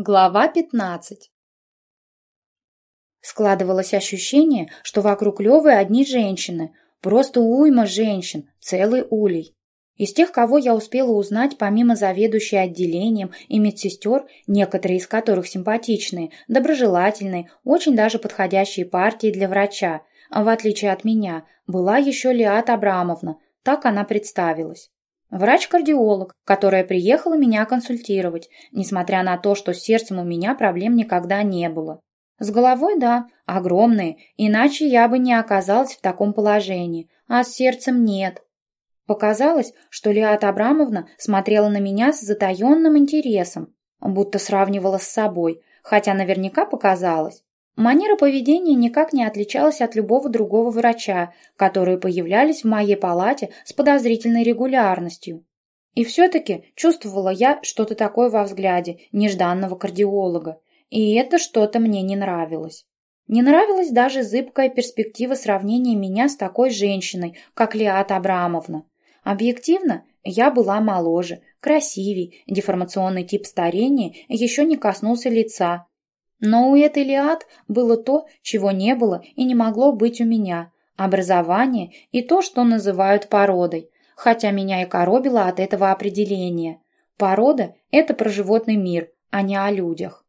Глава 15 Складывалось ощущение, что вокруг Левы одни женщины, просто уйма женщин, целый улей. Из тех, кого я успела узнать, помимо заведующей отделением и медсестер, некоторые из которых симпатичные, доброжелательные, очень даже подходящие партии для врача, а в отличие от меня, была еще Лиат Абрамовна, так она представилась. Врач-кардиолог, которая приехала меня консультировать, несмотря на то, что с сердцем у меня проблем никогда не было. С головой, да, огромные, иначе я бы не оказалась в таком положении, а с сердцем нет. Показалось, что Лиат Абрамовна смотрела на меня с затаенным интересом, будто сравнивала с собой, хотя наверняка показалось. Манера поведения никак не отличалась от любого другого врача, которые появлялись в моей палате с подозрительной регулярностью. И все-таки чувствовала я что-то такое во взгляде нежданного кардиолога, и это что-то мне не нравилось. Не нравилась даже зыбкая перспектива сравнения меня с такой женщиной, как Лиат Абрамовна. Объективно, я была моложе, красивей, деформационный тип старения еще не коснулся лица, но у этой Лиад было то, чего не было и не могло быть у меня – образование и то, что называют породой, хотя меня и коробило от этого определения. Порода – это про животный мир, а не о людях.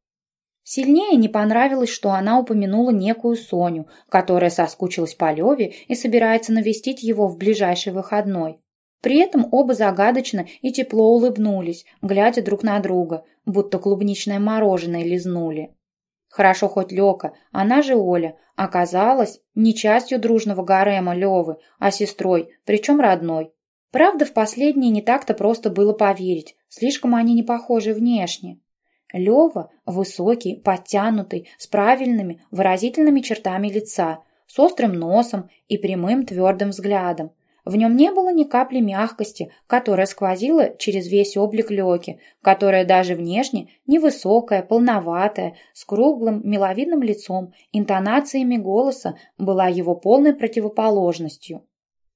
Сильнее не понравилось, что она упомянула некую Соню, которая соскучилась по Леве и собирается навестить его в ближайший выходной. При этом оба загадочно и тепло улыбнулись, глядя друг на друга, будто клубничное мороженое лизнули. Хорошо хоть Лёка, она же Оля, оказалась не частью дружного гарема Лёвы, а сестрой, причем родной. Правда, в последнее не так-то просто было поверить, слишком они не похожи внешне. Лёва высокий, подтянутый, с правильными, выразительными чертами лица, с острым носом и прямым твердым взглядом. В нем не было ни капли мягкости, которая сквозила через весь облик Лёки, которая даже внешне невысокая, полноватая, с круглым, миловидным лицом, интонациями голоса была его полной противоположностью.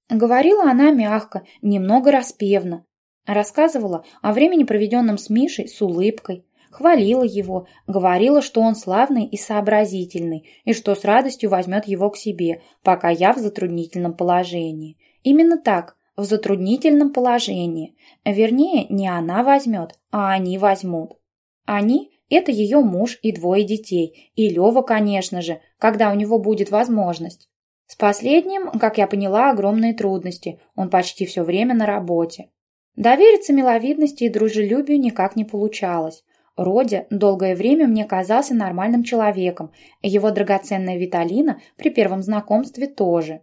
Говорила она мягко, немного распевно. Рассказывала о времени, проведенном с Мишей, с улыбкой. Хвалила его, говорила, что он славный и сообразительный, и что с радостью возьмет его к себе, пока я в затруднительном положении – Именно так, в затруднительном положении. Вернее, не она возьмет, а они возьмут. Они – это ее муж и двое детей, и Лева, конечно же, когда у него будет возможность. С последним, как я поняла, огромные трудности, он почти все время на работе. Довериться миловидности и дружелюбию никак не получалось. Родя долгое время мне казался нормальным человеком, его драгоценная Виталина при первом знакомстве тоже.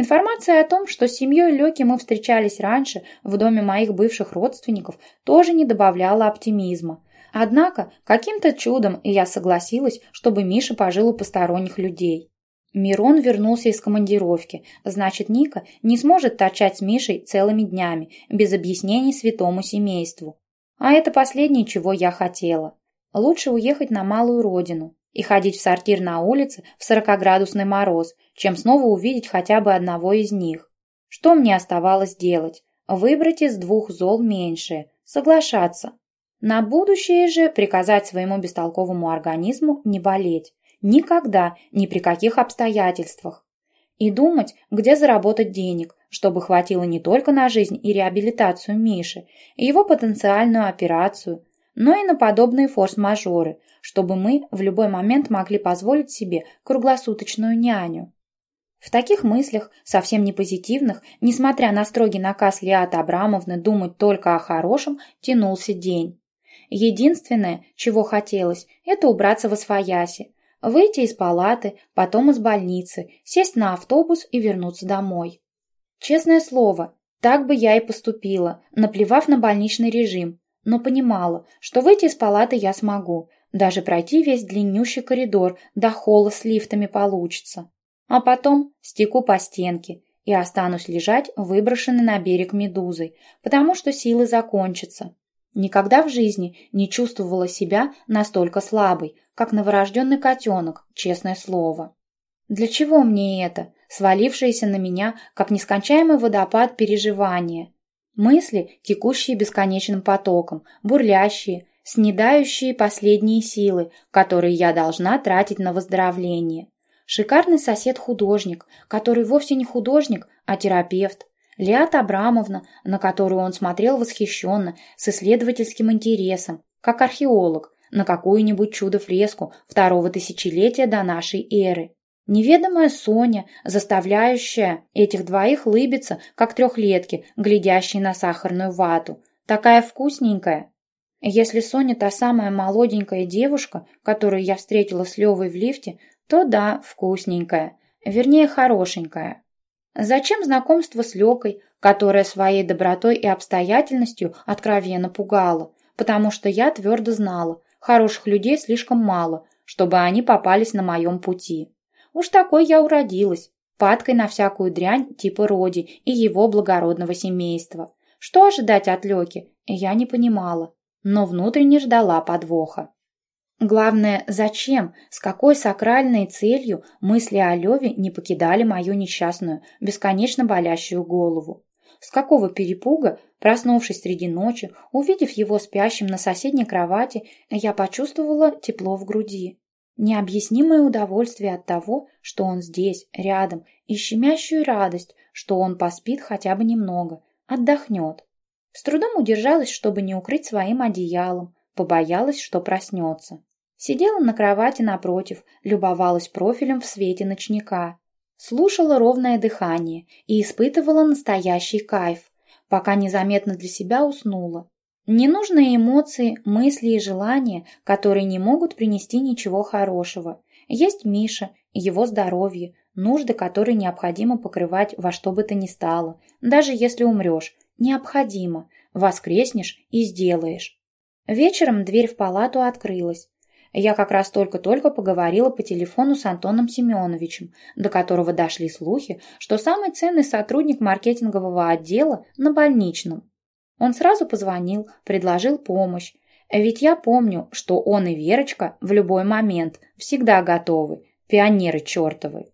Информация о том, что с семьей Лёки мы встречались раньше в доме моих бывших родственников, тоже не добавляла оптимизма. Однако, каким-то чудом я согласилась, чтобы Миша пожил у посторонних людей. Мирон вернулся из командировки, значит, Ника не сможет торчать с Мишей целыми днями, без объяснений святому семейству. А это последнее, чего я хотела. Лучше уехать на малую родину и ходить в сортир на улице в сорокоградусный мороз, чем снова увидеть хотя бы одного из них. Что мне оставалось делать? Выбрать из двух зол меньшее, соглашаться. На будущее же приказать своему бестолковому организму не болеть. Никогда, ни при каких обстоятельствах. И думать, где заработать денег, чтобы хватило не только на жизнь и реабилитацию Миши, и его потенциальную операцию, но и на подобные форс-мажоры, чтобы мы в любой момент могли позволить себе круглосуточную няню. В таких мыслях, совсем не позитивных, несмотря на строгий наказ Лиаты Абрамовны думать только о хорошем, тянулся день. Единственное, чего хотелось, это убраться во свояси, выйти из палаты, потом из больницы, сесть на автобус и вернуться домой. Честное слово, так бы я и поступила, наплевав на больничный режим, но понимала, что выйти из палаты я смогу, даже пройти весь длиннющий коридор до холла с лифтами получится а потом стеку по стенке и останусь лежать выброшенной на берег медузой, потому что силы закончатся. Никогда в жизни не чувствовала себя настолько слабой, как новорожденный котенок, честное слово. Для чего мне это, свалившееся на меня, как нескончаемый водопад переживания? Мысли, текущие бесконечным потоком, бурлящие, снедающие последние силы, которые я должна тратить на выздоровление. Шикарный сосед-художник, который вовсе не художник, а терапевт. Лиат Абрамовна, на которую он смотрел восхищенно, с исследовательским интересом, как археолог, на какую-нибудь чудо-фреску второго тысячелетия до нашей эры. Неведомая Соня, заставляющая этих двоих лыбиться, как трехлетки, глядящие на сахарную вату. Такая вкусненькая. Если Соня та самая молоденькая девушка, которую я встретила с Левой в лифте, то да, вкусненькая. Вернее, хорошенькая. Зачем знакомство с Лёкой, которая своей добротой и обстоятельностью откровенно пугала? Потому что я твердо знала, хороших людей слишком мало, чтобы они попались на моем пути. Уж такой я уродилась, падкой на всякую дрянь типа Роди и его благородного семейства. Что ожидать от Лёки, я не понимала, но внутренне ждала подвоха. Главное, зачем, с какой сакральной целью мысли о Леве не покидали мою несчастную, бесконечно болящую голову. С какого перепуга, проснувшись среди ночи, увидев его спящим на соседней кровати, я почувствовала тепло в груди. Необъяснимое удовольствие от того, что он здесь, рядом, и щемящую радость, что он поспит хотя бы немного, отдохнет. С трудом удержалась, чтобы не укрыть своим одеялом, побоялась, что проснется. Сидела на кровати напротив, любовалась профилем в свете ночника, слушала ровное дыхание и испытывала настоящий кайф, пока незаметно для себя уснула. Ненужные эмоции, мысли и желания, которые не могут принести ничего хорошего. Есть Миша, его здоровье, нужды, которые необходимо покрывать во что бы то ни стало. Даже если умрешь, необходимо. Воскреснешь и сделаешь. Вечером дверь в палату открылась. Я как раз только-только поговорила по телефону с Антоном Семеновичем, до которого дошли слухи, что самый ценный сотрудник маркетингового отдела на больничном. Он сразу позвонил, предложил помощь. Ведь я помню, что он и Верочка в любой момент всегда готовы, пионеры чертовы.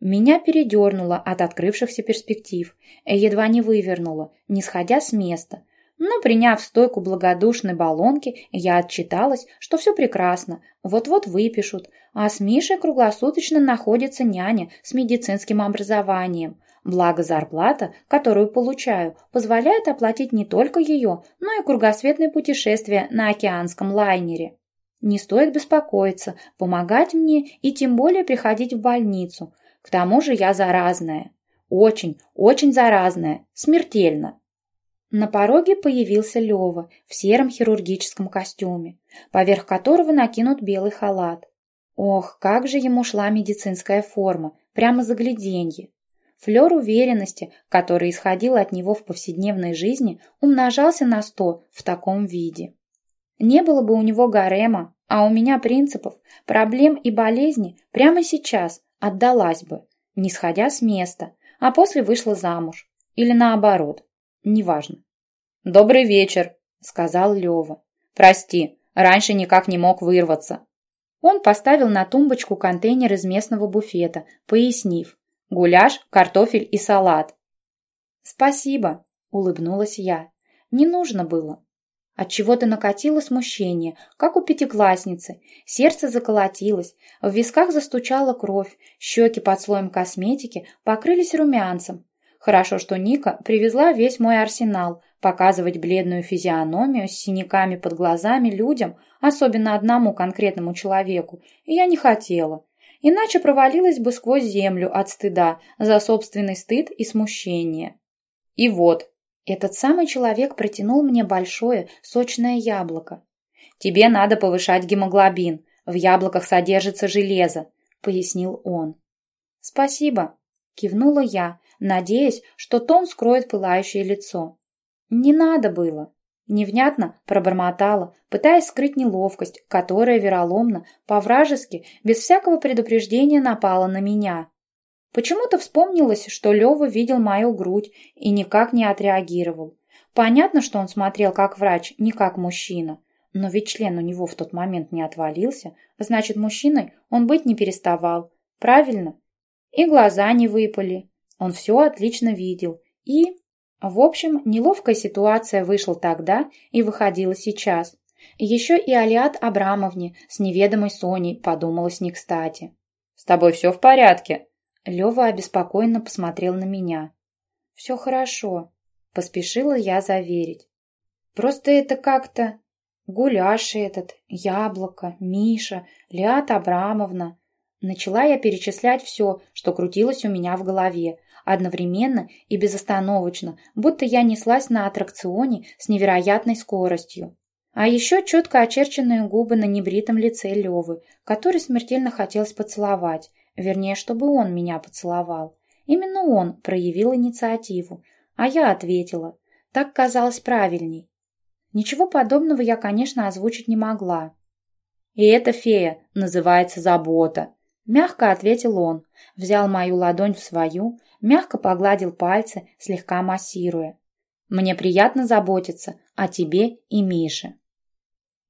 Меня передернуло от открывшихся перспектив, едва не вывернуло, не сходя с места. Но, приняв стойку благодушной баллонки, я отчиталась, что все прекрасно, вот-вот выпишут, а с Мишей круглосуточно находится няня с медицинским образованием. Благо зарплата, которую получаю, позволяет оплатить не только ее, но и кругосветное путешествие на океанском лайнере. Не стоит беспокоиться, помогать мне и тем более приходить в больницу. К тому же я заразная. Очень, очень заразная, смертельно. На пороге появился Лева в сером хирургическом костюме, поверх которого накинут белый халат. Ох, как же ему шла медицинская форма, прямо загляденье. Флер уверенности, который исходил от него в повседневной жизни, умножался на сто в таком виде. Не было бы у него гарема, а у меня принципов, проблем и болезней прямо сейчас отдалась бы, не сходя с места, а после вышла замуж. Или наоборот, неважно. «Добрый вечер», — сказал Лева. «Прости, раньше никак не мог вырваться». Он поставил на тумбочку контейнер из местного буфета, пояснив. Гуляш, картофель и салат. Спасибо, улыбнулась я. Не нужно было. От чего-то накатило смущение, как у пятиклассницы. Сердце заколотилось, в висках застучала кровь, щеки под слоем косметики покрылись румянцем. Хорошо, что Ника привезла весь мой арсенал. Показывать бледную физиономию с синяками под глазами людям, особенно одному конкретному человеку, я не хотела иначе провалилась бы сквозь землю от стыда за собственный стыд и смущение. И вот, этот самый человек протянул мне большое, сочное яблоко. «Тебе надо повышать гемоглобин, в яблоках содержится железо», — пояснил он. «Спасибо», — кивнула я, надеясь, что тон скроет пылающее лицо. «Не надо было». Невнятно пробормотала, пытаясь скрыть неловкость, которая вероломно, по-вражески, без всякого предупреждения напала на меня. Почему-то вспомнилось, что Лёва видел мою грудь и никак не отреагировал. Понятно, что он смотрел как врач, не как мужчина. Но ведь член у него в тот момент не отвалился, значит, мужчиной он быть не переставал. Правильно? И глаза не выпали. Он все отлично видел. И... В общем, неловкая ситуация вышла тогда и выходила сейчас. Еще и Алиат Абрамовне с неведомой Соней подумалось не кстати. «С тобой все в порядке?» Лева обеспокоенно посмотрел на меня. «Все хорошо», — поспешила я заверить. «Просто это как-то... Гуляш этот, Яблоко, Миша, Лиат Абрамовна. Начала я перечислять все, что крутилось у меня в голове, одновременно и безостановочно, будто я неслась на аттракционе с невероятной скоростью. А еще четко очерченные губы на небритом лице Левы, который смертельно хотелось поцеловать, вернее, чтобы он меня поцеловал. Именно он проявил инициативу, а я ответила. Так казалось правильней. Ничего подобного я, конечно, озвучить не могла. «И эта фея называется забота», — мягко ответил он, взял мою ладонь в свою, мягко погладил пальцы, слегка массируя. «Мне приятно заботиться о тебе и Мише».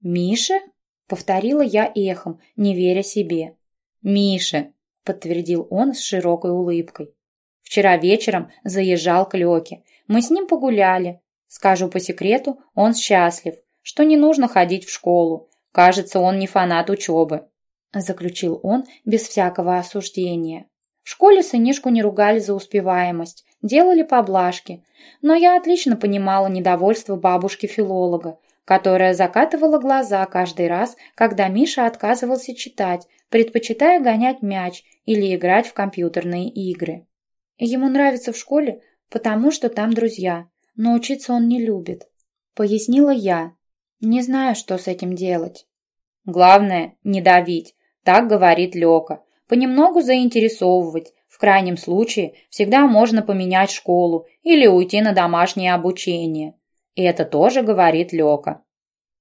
«Мише?» — повторила я эхом, не веря себе. «Мише», — подтвердил он с широкой улыбкой. «Вчера вечером заезжал к Лёке. Мы с ним погуляли, Скажу по секрету, он счастлив, что не нужно ходить в школу. Кажется, он не фанат учебы», – заключил он без всякого осуждения. В школе сынишку не ругали за успеваемость, делали поблажки, но я отлично понимала недовольство бабушки-филолога, которая закатывала глаза каждый раз, когда Миша отказывался читать, предпочитая гонять мяч или играть в компьютерные игры. Ему нравится в школе, потому что там друзья, но учиться он не любит. Пояснила я. Не знаю, что с этим делать. Главное, не давить. Так говорит Лёка. Понемногу заинтересовывать. В крайнем случае, всегда можно поменять школу или уйти на домашнее обучение. И это тоже говорит Лёка.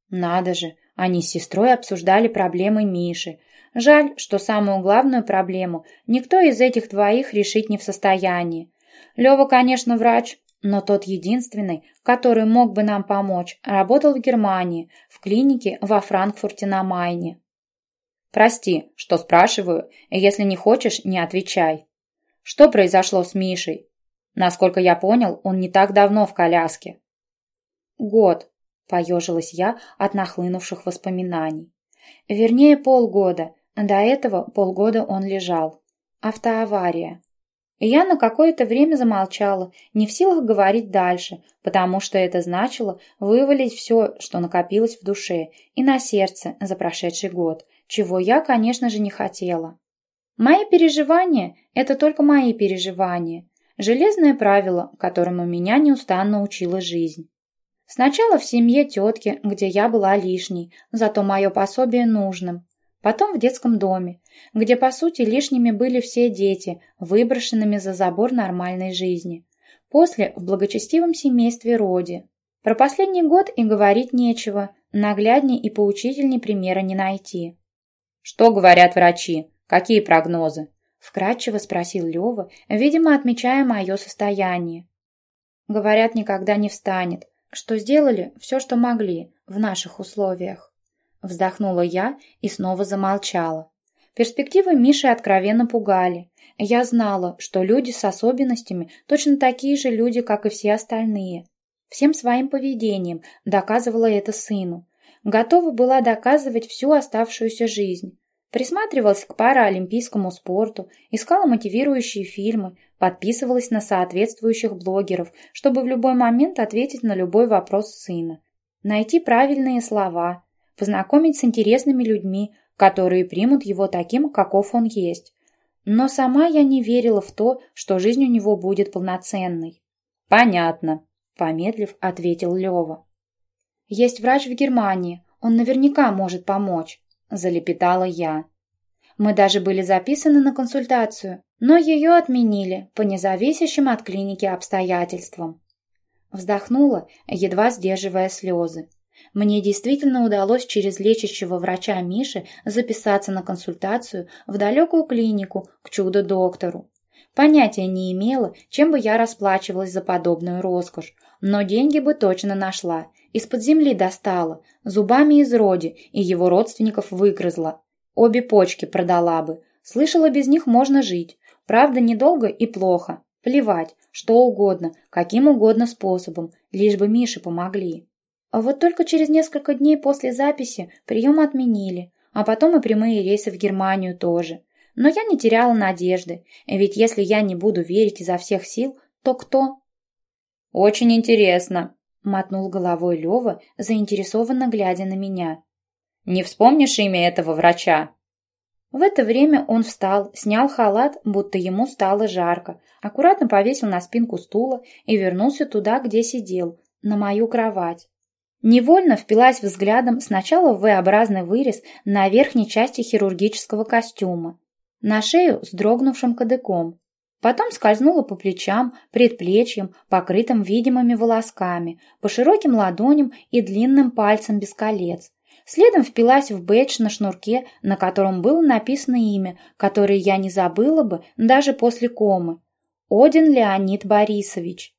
Надо же, они с сестрой обсуждали проблемы Миши. Жаль, что самую главную проблему никто из этих двоих решить не в состоянии. Лёва, конечно, врач, но тот единственный, который мог бы нам помочь, работал в Германии, в клинике во Франкфурте на Майне. «Прости, что спрашиваю, и если не хочешь, не отвечай. Что произошло с Мишей? Насколько я понял, он не так давно в коляске». «Год», — поежилась я от нахлынувших воспоминаний. «Вернее, полгода. До этого полгода он лежал. Автоавария. И я на какое-то время замолчала, не в силах говорить дальше, потому что это значило вывалить все, что накопилось в душе и на сердце за прошедший год, чего я, конечно же, не хотела. Мои переживания – это только мои переживания. Железное правило, которому меня неустанно учила жизнь. Сначала в семье тетки, где я была лишней, зато мое пособие нужным. Потом в детском доме, где, по сути, лишними были все дети, выброшенными за забор нормальной жизни. После в благочестивом семействе Роди. Про последний год и говорить нечего, наглядней и поучительней примера не найти. «Что говорят врачи? Какие прогнозы?» Вкратчиво спросил Лева, видимо, отмечая мое состояние. Говорят, никогда не встанет, что сделали все, что могли в наших условиях. Вздохнула я и снова замолчала. Перспективы Миши откровенно пугали. Я знала, что люди с особенностями точно такие же люди, как и все остальные. Всем своим поведением доказывала это сыну. Готова была доказывать всю оставшуюся жизнь. Присматривалась к параолимпийскому спорту, искала мотивирующие фильмы, подписывалась на соответствующих блогеров, чтобы в любой момент ответить на любой вопрос сына. Найти правильные слова, познакомить с интересными людьми, которые примут его таким, каков он есть. Но сама я не верила в то, что жизнь у него будет полноценной. «Понятно», — помедлив, ответил Лева. «Есть врач в Германии, он наверняка может помочь», — залепетала я. Мы даже были записаны на консультацию, но ее отменили по независящим от клиники обстоятельствам. Вздохнула, едва сдерживая слезы. Мне действительно удалось через лечащего врача Миши записаться на консультацию в далекую клинику к чудо-доктору. Понятия не имела, чем бы я расплачивалась за подобную роскошь, но деньги бы точно нашла. Из-под земли достала, зубами из роди и его родственников выгрызла. Обе почки продала бы. Слышала, без них можно жить. Правда, недолго и плохо. Плевать, что угодно, каким угодно способом, лишь бы Мише помогли. А вот только через несколько дней после записи прием отменили, а потом и прямые рейсы в Германию тоже. Но я не теряла надежды, ведь если я не буду верить изо всех сил, то кто? «Очень интересно», — мотнул головой Лёва, заинтересованно глядя на меня. «Не вспомнишь имя этого врача?» В это время он встал, снял халат, будто ему стало жарко, аккуратно повесил на спинку стула и вернулся туда, где сидел, на мою кровать. Невольно впилась взглядом сначала в V-образный вырез на верхней части хирургического костюма, на шею с дрогнувшим кадыком. Потом скользнула по плечам, предплечьям, покрытым видимыми волосками, по широким ладоням и длинным пальцам без колец. Следом впилась в бэдж на шнурке, на котором было написано имя, которое я не забыла бы даже после комы. Один Леонид Борисович.